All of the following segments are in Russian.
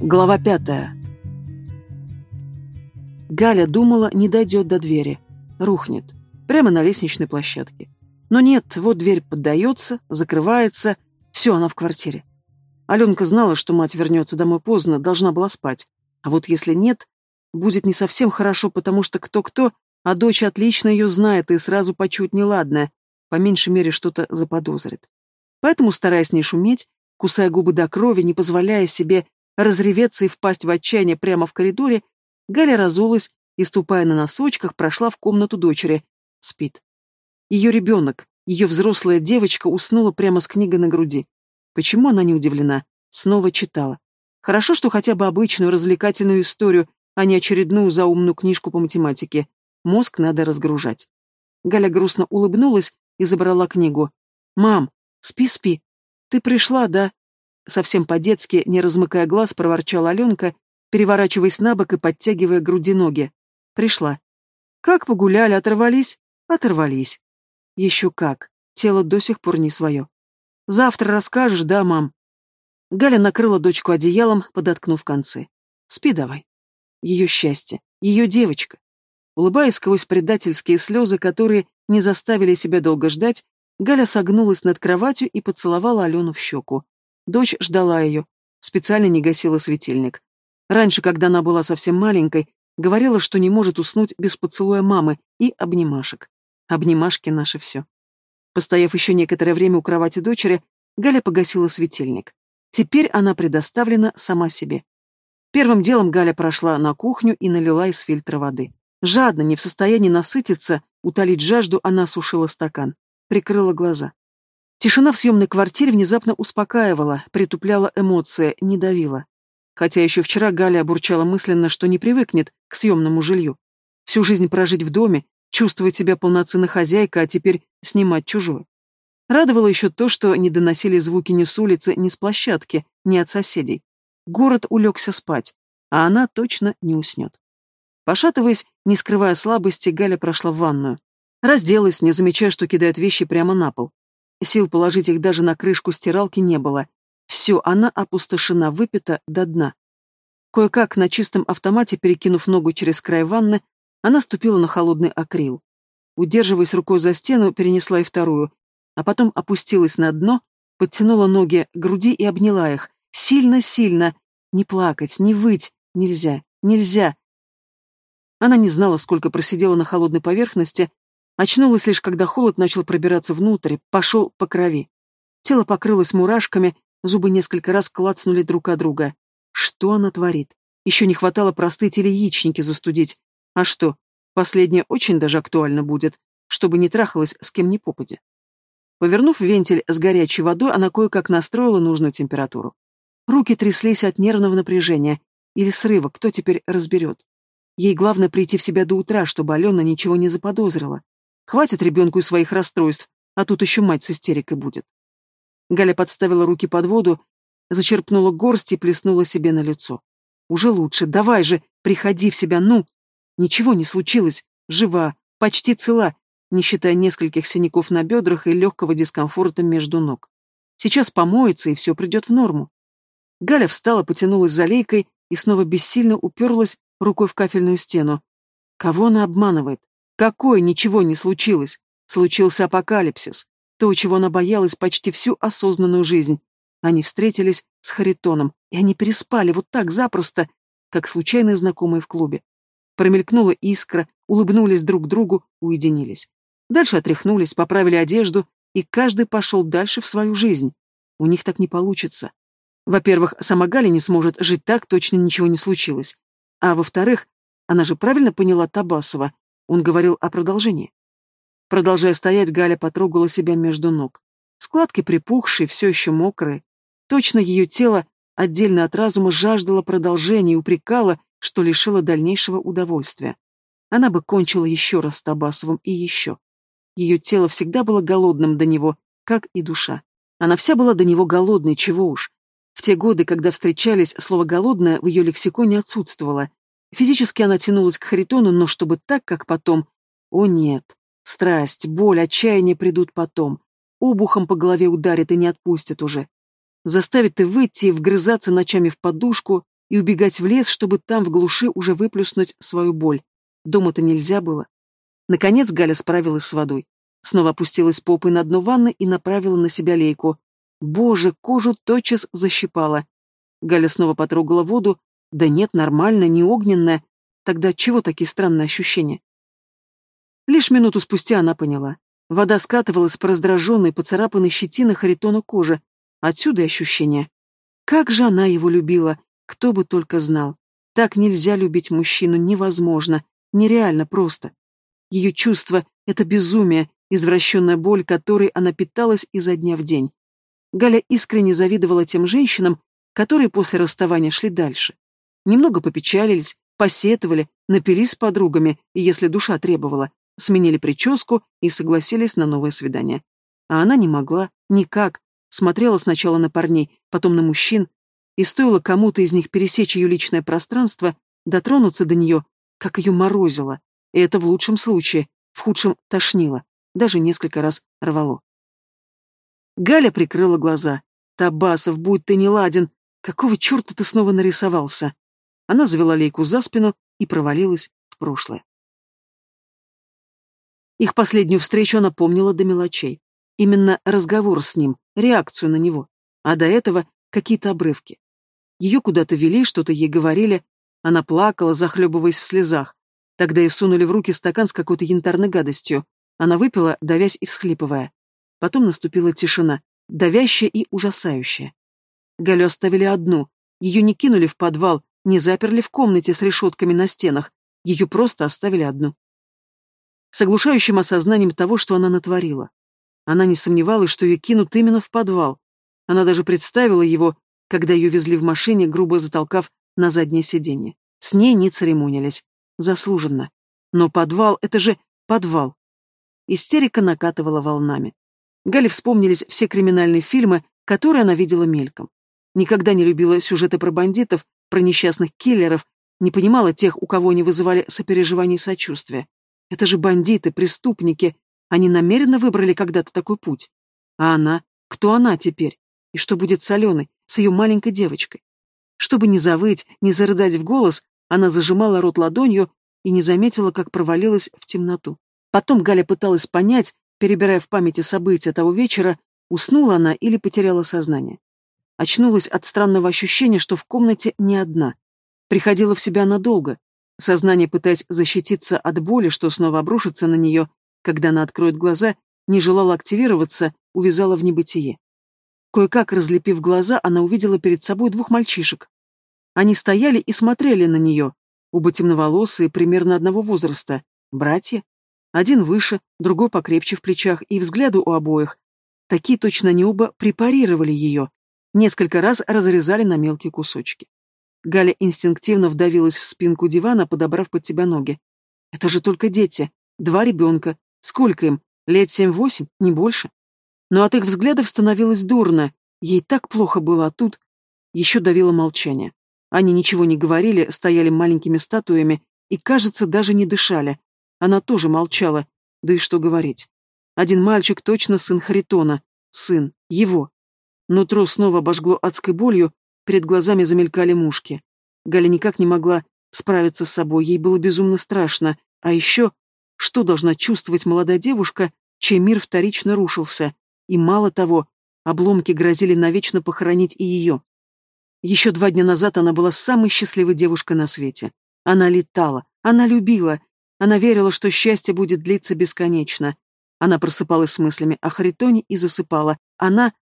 Глава пятая. Галя думала, не дойдет до двери. Рухнет. Прямо на лестничной площадке. Но нет, вот дверь поддается, закрывается. Все, она в квартире. Аленка знала, что мать вернется домой поздно, должна была спать. А вот если нет, будет не совсем хорошо, потому что кто-кто, а дочь отлично ее знает и сразу почует неладное, по меньшей мере что-то заподозрит. Поэтому, стараясь не шуметь, кусая губы до крови, не позволяя себе разреветься и впасть в отчаяние прямо в коридоре, Галя разулась и, ступая на носочках, прошла в комнату дочери. Спит. Ее ребенок, ее взрослая девочка уснула прямо с книгой на груди. Почему она не удивлена? Снова читала. Хорошо, что хотя бы обычную развлекательную историю, а не очередную заумную книжку по математике. Мозг надо разгружать. Галя грустно улыбнулась и забрала книгу. «Мам, спи-спи. Ты пришла, да?» Совсем по-детски, не размыкая глаз, проворчала Аленка, переворачиваясь на бок и подтягивая груди ноги. «Пришла. Как погуляли, оторвались?» «Оторвались. Еще как. Тело до сих пор не свое. Завтра расскажешь, да, мам?» Галя накрыла дочку одеялом, подоткнув концы. «Спи давай. Ее счастье. Ее девочка». Улыбаясь сквозь предательские слезы, которые не заставили себя долго ждать, Галя согнулась над кроватью и поцеловала Алену в щеку. Дочь ждала ее, специально не гасила светильник. Раньше, когда она была совсем маленькой, говорила, что не может уснуть без поцелуя мамы и обнимашек. Обнимашки — наше все. Постояв еще некоторое время у кровати дочери, Галя погасила светильник. Теперь она предоставлена сама себе. Первым делом Галя прошла на кухню и налила из фильтра воды. Жадно, не в состоянии насытиться, утолить жажду, она осушила стакан. Прикрыла глаза. Тишина в съемной квартире внезапно успокаивала, притупляла эмоции, не давила. Хотя еще вчера Галя обурчала мысленно, что не привыкнет к съемному жилью. Всю жизнь прожить в доме, чувствовать себя полноценной хозяйкой, а теперь снимать чужое. Радовало еще то, что не доносили звуки ни с улицы, ни с площадки, ни от соседей. Город улегся спать, а она точно не уснет. Пошатываясь, не скрывая слабости, Галя прошла в ванную. Разделась, не замечая, что кидает вещи прямо на пол. Сил положить их даже на крышку стиралки не было. Все, она опустошена, выпита до дна. Кое-как на чистом автомате, перекинув ногу через край ванны, она ступила на холодный акрил. Удерживаясь рукой за стену, перенесла и вторую, а потом опустилась на дно, подтянула ноги к груди и обняла их. Сильно-сильно. Не плакать, не выть. Нельзя, нельзя. Она не знала, сколько просидела на холодной поверхности, очнулась лишь, когда холод начал пробираться внутрь, пошел по крови. Тело покрылось мурашками, зубы несколько раз клацнули друг от друга. Что она творит? Еще не хватало простыть или яичники застудить. А что, последнее очень даже актуально будет, чтобы не трахалась с кем ни попадя. Повернув вентиль с горячей водой, она кое-как настроила нужную температуру. Руки тряслись от нервного напряжения или срыва, кто теперь разберет. Ей главное прийти в себя до утра, чтобы Алена ничего не заподозрила. Хватит ребенку и своих расстройств, а тут еще мать с истерикой будет. Галя подставила руки под воду, зачерпнула горсть и плеснула себе на лицо. Уже лучше, давай же, приходи в себя, ну! Ничего не случилось, жива, почти цела, не считая нескольких синяков на бедрах и легкого дискомфорта между ног. Сейчас помоется, и все придет в норму. Галя встала, потянулась за лейкой и снова бессильно уперлась рукой в кафельную стену. Кого она обманывает? Какое ничего не случилось? Случился апокалипсис. То, чего она боялась почти всю осознанную жизнь. Они встретились с Харитоном, и они переспали вот так запросто, как случайные знакомые в клубе. Промелькнула искра, улыбнулись друг другу, уединились. Дальше отряхнулись, поправили одежду, и каждый пошел дальше в свою жизнь. У них так не получится. Во-первых, сама Галя не сможет жить так, точно ничего не случилось. А во-вторых, она же правильно поняла Табасова. Он говорил о продолжении. Продолжая стоять, Галя потрогала себя между ног. Складки припухшие, все еще мокрые. Точно ее тело, отдельно от разума, жаждало продолжения и упрекало, что лишило дальнейшего удовольствия. Она бы кончила еще раз с Табасовым и еще. Ее тело всегда было голодным до него, как и душа. Она вся была до него голодной, чего уж. В те годы, когда встречались, слово «голодное» в ее лексиконе отсутствовало. Физически она тянулась к Харитону, но чтобы так, как потом... О нет. Страсть, боль, отчаяние придут потом. Обухом по голове ударит и не отпустят уже. Заставит и выйти, и вгрызаться ночами в подушку. и убегать в лес, чтобы там в глуши уже выплюснуть свою боль. Дома-то нельзя было. Наконец Галя справилась с водой. Снова опустилась попой на дно ванны и направила на себя лейку. Боже, кожу тотчас защипала. Галя снова потрогала воду. Да нет, нормально, не огненная. Тогда чего такие странные ощущения? Лишь минуту спустя она поняла. Вода скатывалась по раздраженной, поцарапанной щетиной Харитона кожи. Отсюда и ощущение. Как же она его любила, кто бы только знал. Так нельзя любить мужчину, невозможно, нереально просто. Ее чувство — это безумие, извращенная боль, которой она питалась изо дня в день. Галя искренне завидовала тем женщинам, которые после расставания шли дальше. Немного попечалились, посетовали, напились с подругами, и если душа требовала, сменили прическу и согласились на новое свидание. А она не могла, никак, смотрела сначала на парней, потом на мужчин, и стоило кому-то из них пересечь ее личное пространство, дотронуться до нее, как ее морозило, и это в лучшем случае, в худшем тошнило, даже несколько раз рвало. Галя прикрыла глаза. «Табасов, будь ты не ладен! Какого черта ты снова нарисовался?» Она завела лейку за спину и провалилась в прошлое. Их последнюю встречу она помнила до мелочей. Именно разговор с ним, реакцию на него. А до этого какие-то обрывки. Ее куда-то вели, что-то ей говорили. Она плакала, захлебываясь в слезах. Тогда ей сунули в руки стакан с какой-то янтарной гадостью. Она выпила, давясь и всхлипывая. Потом наступила тишина, давящая и ужасающая. Галю оставили одну. Ее не кинули в подвал, не заперли в комнате с решетками на стенах. Ее просто оставили одну с оглушающим осознанием того, что она натворила. Она не сомневалась, что ее кинут именно в подвал. Она даже представила его, когда ее везли в машине, грубо затолкав на заднее сиденье. С ней не церемонились. Заслуженно. Но подвал — это же подвал. Истерика накатывала волнами. Гале вспомнились все криминальные фильмы, которые она видела мельком. Никогда не любила сюжеты про бандитов, про несчастных киллеров, не понимала тех, у кого они вызывали сопереживание и сочувствие. Это же бандиты, преступники. Они намеренно выбрали когда-то такой путь. А она? Кто она теперь? И что будет с Аленой, с ее маленькой девочкой? Чтобы не завыть, не зарыдать в голос, она зажимала рот ладонью и не заметила, как провалилась в темноту. Потом Галя пыталась понять, перебирая в памяти события того вечера, уснула она или потеряла сознание. Очнулась от странного ощущения, что в комнате не одна. Приходила в себя надолго, Сознание, пытаясь защититься от боли, что снова обрушится на нее, когда она откроет глаза, не желало активироваться, увязала в небытие. Кое-как, разлепив глаза, она увидела перед собой двух мальчишек. Они стояли и смотрели на нее, оба темноволосые, примерно одного возраста, братья. Один выше, другой покрепче в плечах, и взгляду у обоих. Такие точно не оба препарировали ее, несколько раз разрезали на мелкие кусочки. Галя инстинктивно вдавилась в спинку дивана, подобрав под себя ноги. Это же только дети. Два ребенка. Сколько им? Лет семь-восемь? Не больше. Но от их взглядов становилось дурно. Ей так плохо было, а тут... Еще давило молчание. Они ничего не говорили, стояли маленькими статуями и, кажется, даже не дышали. Она тоже молчала. Да и что говорить. Один мальчик точно сын Харитона. Сын. Его. Нутро снова обожгло адской болью, Перед глазами замелькали мушки. Галя никак не могла справиться с собой, ей было безумно страшно. А еще, что должна чувствовать молодая девушка, чей мир вторично рушился? И мало того, обломки грозили навечно похоронить и ее. Еще два дня назад она была самой счастливой девушкой на свете. Она летала, она любила, она верила, что счастье будет длиться бесконечно. Она просыпалась с мыслями о Харитоне и засыпала. Она...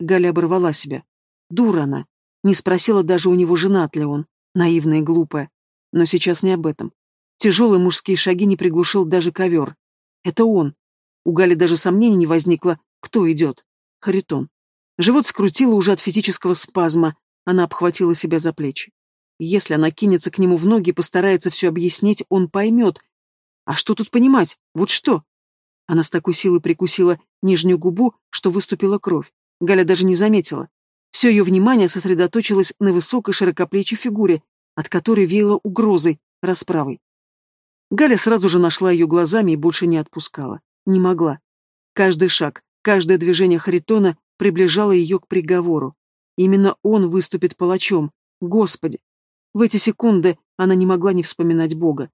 Галя оборвала себя. Дура она. Не спросила даже у него, женат ли он. Наивная и глупая. Но сейчас не об этом. Тяжелые мужские шаги не приглушил даже ковер. Это он. У Гали даже сомнений не возникло, кто идет. Харитон. Живот скрутило уже от физического спазма. Она обхватила себя за плечи. Если она кинется к нему в ноги и постарается все объяснить, он поймет. А что тут понимать? Вот что? Она с такой силой прикусила нижнюю губу, что выступила кровь. Галя даже не заметила. Все ее внимание сосредоточилось на высокой широкоплечей фигуре, от которой веяло угрозой, расправой. Галя сразу же нашла ее глазами и больше не отпускала. Не могла. Каждый шаг, каждое движение Харитона приближало ее к приговору. Именно он выступит палачом. Господи, В эти секунды она не могла не вспоминать Бога.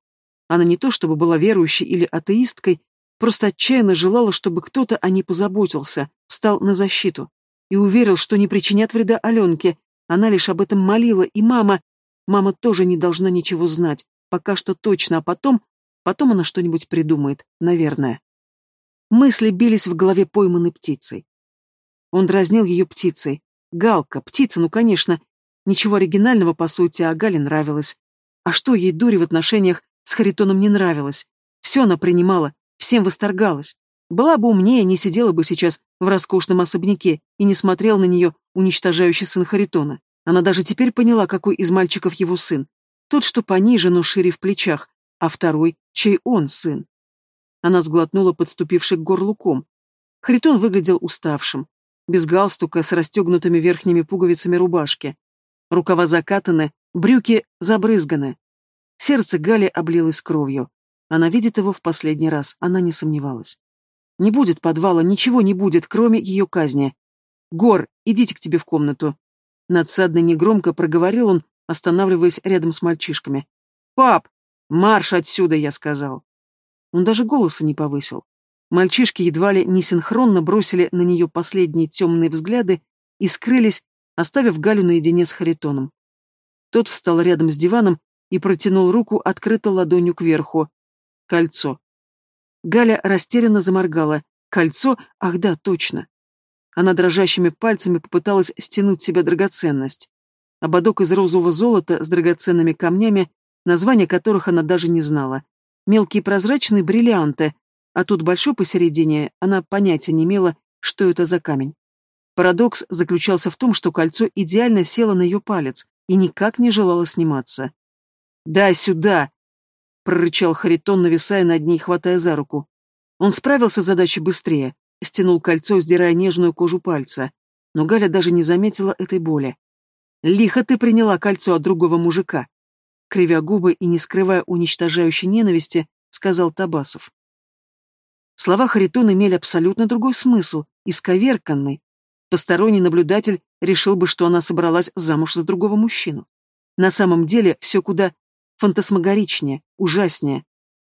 Она не то чтобы была верующей или атеисткой, просто отчаянно желала, чтобы кто-то о ней позаботился, встал на защиту. И уверил, что не причинят вреда Аленке. Она лишь об этом молила, и мама... Мама тоже не должна ничего знать, пока что точно, а потом... Потом она что-нибудь придумает, наверное. Мысли бились в голове пойманной птицей. Он дразнил ее птицей. Галка, птица, ну конечно. Ничего оригинального, по сути, а Гале нравилось. А что ей дури в отношениях с Харитоном не нравилось? Все она принимала, всем восторгалась. Была бы умнее, не сидела бы сейчас в роскошном особняке и не смотрел на нее уничтожающий сын Харитона. Она даже теперь поняла, какой из мальчиков его сын. Тот, что пониже, но шире в плечах, а второй, чей он сын. Она сглотнула подступивший к горлу ком. Харитон выглядел уставшим, без галстука, с расстегнутыми верхними пуговицами рубашки. Рукава закатаны, брюки забрызганы. Сердце Гали облилось кровью. Она видит его в последний раз, она не сомневалась. Не будет подвала, ничего не будет, кроме ее казни. «Гор, идите к тебе в комнату». Надсадно негромко проговорил он, останавливаясь рядом с мальчишками. «Пап, марш отсюда!» — я сказал. Он даже голоса не повысил. Мальчишки едва ли не синхронно бросили на нее последние темные взгляды и скрылись, оставив Галю наедине с Харитоном. Тот встал рядом с диваном и протянул руку открыто ладонью кверху. Кольцо. Галя растерянно заморгала. Кольцо? Ах да, точно. Она дрожащими пальцами попыталась стянуть себе драгоценность. Ободок из розового золота с драгоценными камнями, названия которых она даже не знала. Мелкие прозрачные бриллианты, а тут большой посередине, она понятия не имела, что это за камень. Парадокс заключался в том, что кольцо идеально село на ее палец и никак не желало сниматься. «Дай сюда!» — прорычал Харитон, нависая над ней, хватая за руку. Он справился с задачей быстрее, стянул кольцо, сдирая нежную кожу пальца, но Галя даже не заметила этой боли. «Лихо ты приняла кольцо от другого мужика!» Кривя губы и не скрывая уничтожающей ненависти, сказал Табасов. Слова Харитона имели абсолютно другой смысл, исковерканный. Посторонний наблюдатель решил бы, что она собралась замуж за другого мужчину. На самом деле все куда фантасмагоричнее, ужаснее.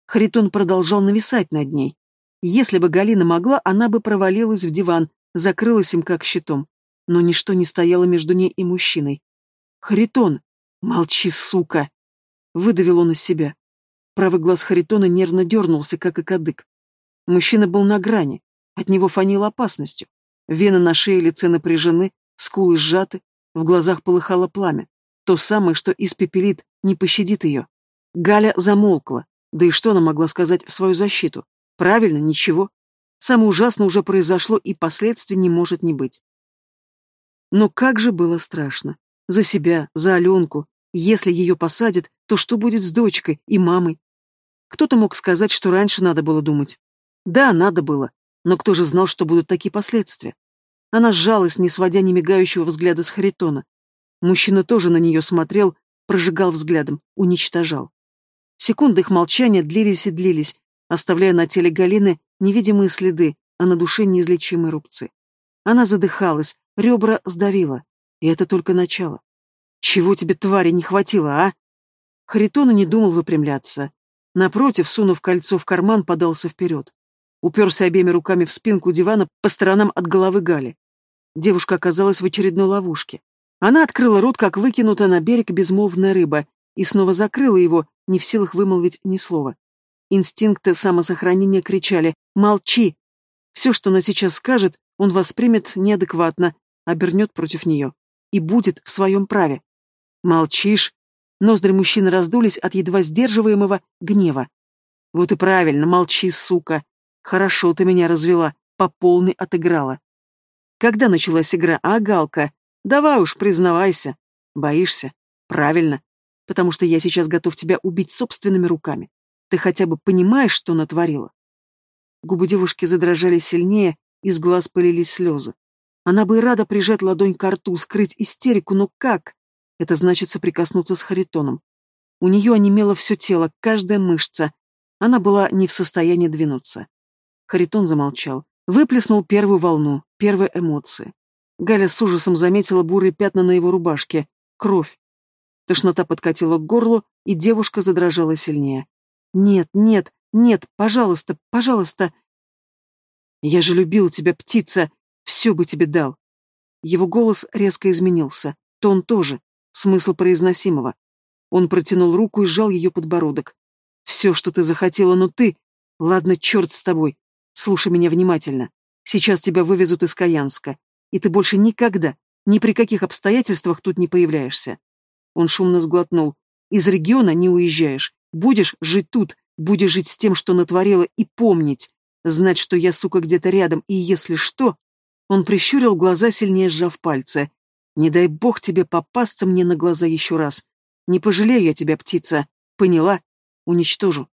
Харитон продолжал нависать над ней. Если бы Галина могла, она бы провалилась в диван, закрылась им как щитом. Но ничто не стояло между ней и мужчиной. «Харитон! Молчи, сука!» Выдавил он из себя. Правый глаз Харитона нервно дернулся, как и кадык. Мужчина был на грани. От него фанило опасностью. Вены на шее и лице напряжены, скулы сжаты, в глазах полыхало пламя. То самое, что испепелит, не пощадит ее. Галя замолкла. Да и что она могла сказать в свою защиту? Правильно, ничего. Самое ужасное уже произошло, и последствий не может не быть. Но как же было страшно. За себя, за Аленку. Если ее посадят, то что будет с дочкой и мамой? Кто-то мог сказать, что раньше надо было думать. Да, надо было. Но кто же знал, что будут такие последствия? Она сжалась, не сводя ни мигающего взгляда с Харитона. Мужчина тоже на нее смотрел, прожигал взглядом, уничтожал. Секунды их молчания длились и длились, оставляя на теле Галины невидимые следы, а на душе неизлечимые рубцы. Она задыхалась, ребра сдавила. И это только начало. Чего тебе, твари, не хватило, а? Харитона не думал выпрямляться. Напротив, сунув кольцо в карман, подался вперед. Уперся обеими руками в спинку дивана по сторонам от головы Гали. Девушка оказалась в очередной ловушке. Она открыла рот, как выкинутая на берег безмолвная рыба, и снова закрыла его, не в силах вымолвить ни слова. Инстинкты самосохранения кричали «Молчи!». Все, что она сейчас скажет, он воспримет неадекватно, обернет против нее. И будет в своем праве. «Молчишь?» Ноздри мужчины раздулись от едва сдерживаемого гнева. «Вот и правильно, молчи, сука. Хорошо ты меня развела, по полной отыграла. Когда началась игра, а, Галка? Давай уж, признавайся. Боишься? Правильно потому что я сейчас готов тебя убить собственными руками. Ты хотя бы понимаешь, что натворила?» Губы девушки задрожали сильнее, из глаз полились слезы. Она бы и рада прижать ладонь к рту, скрыть истерику, но как? Это значит соприкоснуться с Харитоном. У нее онемело все тело, каждая мышца. Она была не в состоянии двинуться. Харитон замолчал, выплеснул первую волну, первые эмоции. Галя с ужасом заметила бурые пятна на его рубашке. Кровь. Тошнота подкатила к горлу, и девушка задрожала сильнее. «Нет, нет, нет, пожалуйста, пожалуйста!» «Я же любил тебя, птица! Все бы тебе дал!» Его голос резко изменился, тон тоже, смысл произносимого. Он протянул руку и сжал ее подбородок. «Все, что ты захотела, но ты... Ладно, черт с тобой. Слушай меня внимательно. Сейчас тебя вывезут из Каянска, и ты больше никогда, ни при каких обстоятельствах тут не появляешься». Он шумно сглотнул. «Из региона не уезжаешь. Будешь жить тут, будешь жить с тем, что натворила, и помнить. Знать, что я, сука, где-то рядом, и если что...» Он прищурил глаза, сильнее сжав пальцы. «Не дай бог тебе попасться мне на глаза еще раз. Не пожалею я тебя, птица. Поняла? Уничтожу.